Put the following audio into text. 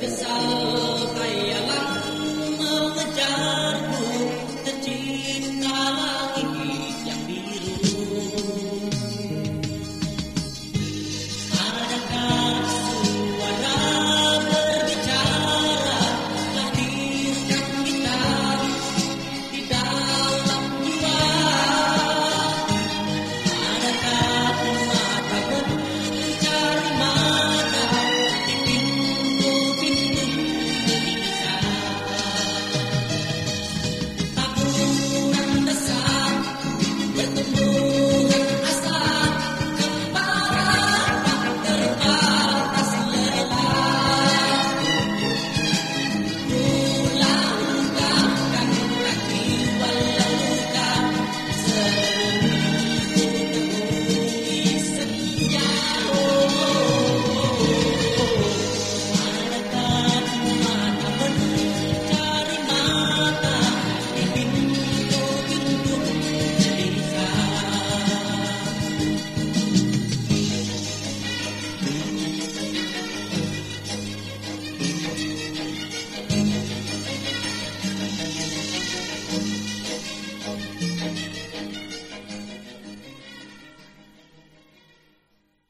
بالساق يلا